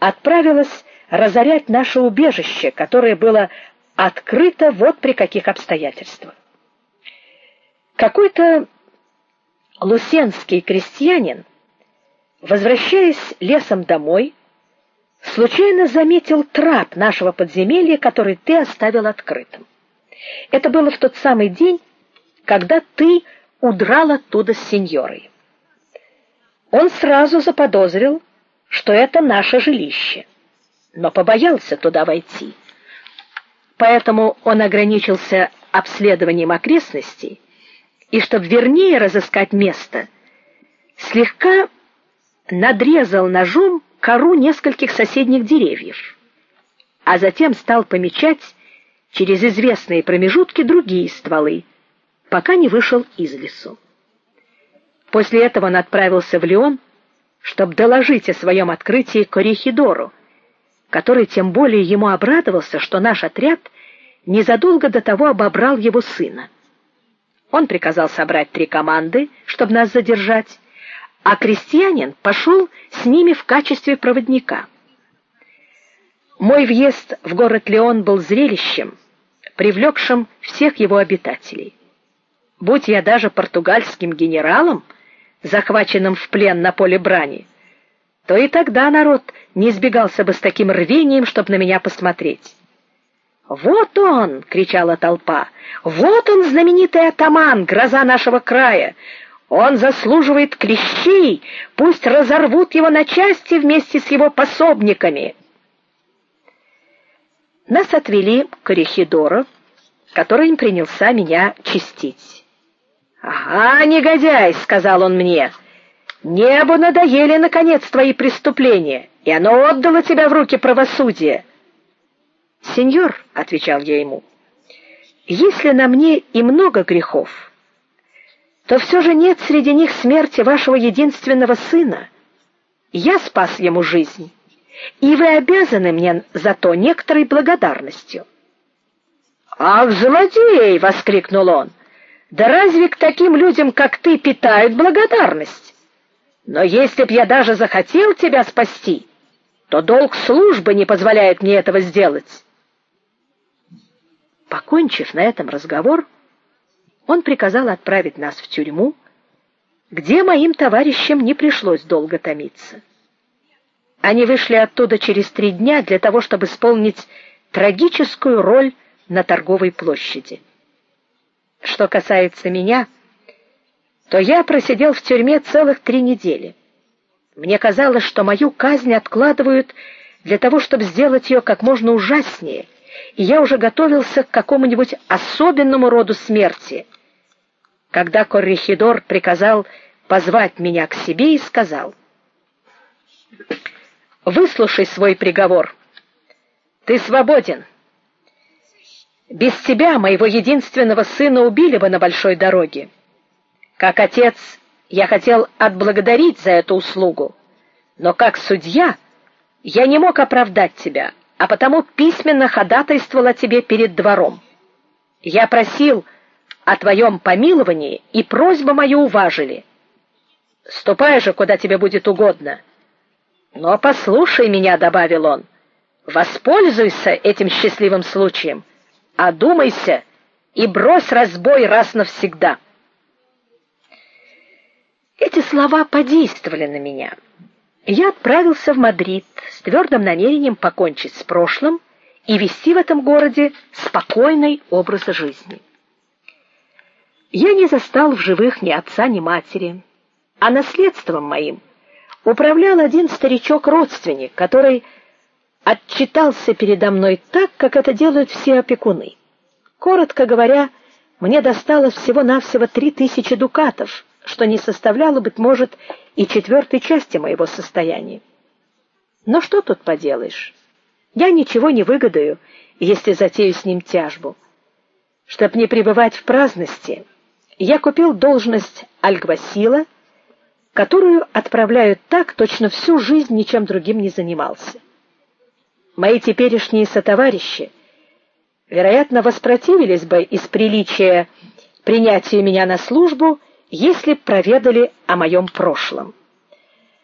отправилась разорять наше убежище, которое было открыто вот при каких обстоятельствах. Какой-то лусенский крестьянин, возвращаясь лесом домой, случайно заметил трап нашего подземелья, который ты оставил открытым. Это было в тот самый день, когда ты удрал оттуда с сеньорой. Он сразу заподозрил, что это наше жилище, но побоялся туда войти. Поэтому он ограничился обследованием окрестностей, и чтобы вернее разыскать место, слегка надрезал ножом кору нескольких соседних деревьев, а затем стал помечать через известные промежутки другие стволы, пока не вышел из лесу. После этого он отправился в Лион, чтобы доложить о своем открытии Корихидору, который тем более ему обрадовался, что наш отряд незадолго до того обобрал его сына. Он приказал собрать три команды, чтобы нас задержать, а крестьянин пошел с ними в качестве проводника. Мой въезд в город Леон был зрелищем, привлекшим всех его обитателей. Будь я даже португальским генералом, захваченным в плен на поле брани, то и тогда народ не сбегался бы с таким рвением, чтобы на меня посмотреть. Вот он, кричала толпа. Вот он знаменитый атаман, гроза нашего края. Он заслуживает клещей, пусть разорвут его на части вместе с его пособниками. Нас отвели к корихидору, который им принялся меня чистить. "Ага, негодяй", сказал он мне. "Небу надоели наконец твои преступления, и оно отдало тебя в руки правосудия". "Сеньор", отвечал я ему. "Если на мне и много грехов, то все же нет среди них смерти вашего единственного сына. Я спас ему жизнь, и вы обязаны мне за то некоторой благодарностью. Ах, злодей, воскликнул он. Да разве к таким людям, как ты, питают благодарность? Но если б я даже захотел тебя спасти, то долг службы не позволяет мне этого сделать. Покончив на этом разговор, он приказал отправить нас в тюрьму, где моим товарищам не пришлось долго томиться. Они вышли оттуда через три дня для того, чтобы исполнить трагическую роль на торговой площади. Что касается меня, то я просидел в тюрьме целых три недели. Мне казалось, что мою казнь откладывают для того, чтобы сделать ее как можно ужаснее, и я уже готовился к какому-нибудь особенному роду смерти — когда коррехидор приказал позвать меня к себе и сказал: "Выслушай свой приговор. Ты свободен. Без тебя моего единственного сына убили бы на большой дороге. Как отец, я хотел отблагодарить за эту услугу, но как судья я не мог оправдать тебя, а потому письменно ходатайствовал о тебе перед двором. Я просил, о твоем помиловании, и просьбу мою уважили. Ступай же, куда тебе будет угодно. Но послушай меня, добавил он. Воспользуйся этим счастливым случаем, одумайся и брось разбой раз навсегда. Эти слова подействовали на меня. Я отправился в Мадрид с твердым намерением покончить с прошлым и вести в этом городе спокойный образ жизни. Я не застал в живых ни отца, ни матери, а наследством моим управлял один старичок-родственник, который отчитался передо мной так, как это делают все опекуны. Коротко говоря, мне досталось всего-навсего три тысячи дукатов, что не составляло быть может и четвертой части моего состояния. Но что тут поделаешь? Я ничего не выгодаю, если затею с ним тяжбу. Чтоб не пребывать в праздности, я купил должность альгвасила, которую отправляют так, точно всю жизнь ничем другим не занимался. Мои теперешние сотоварищи, вероятно, воспротивились бы из приличия принятию меня на службу, если б проведали о моем прошлом.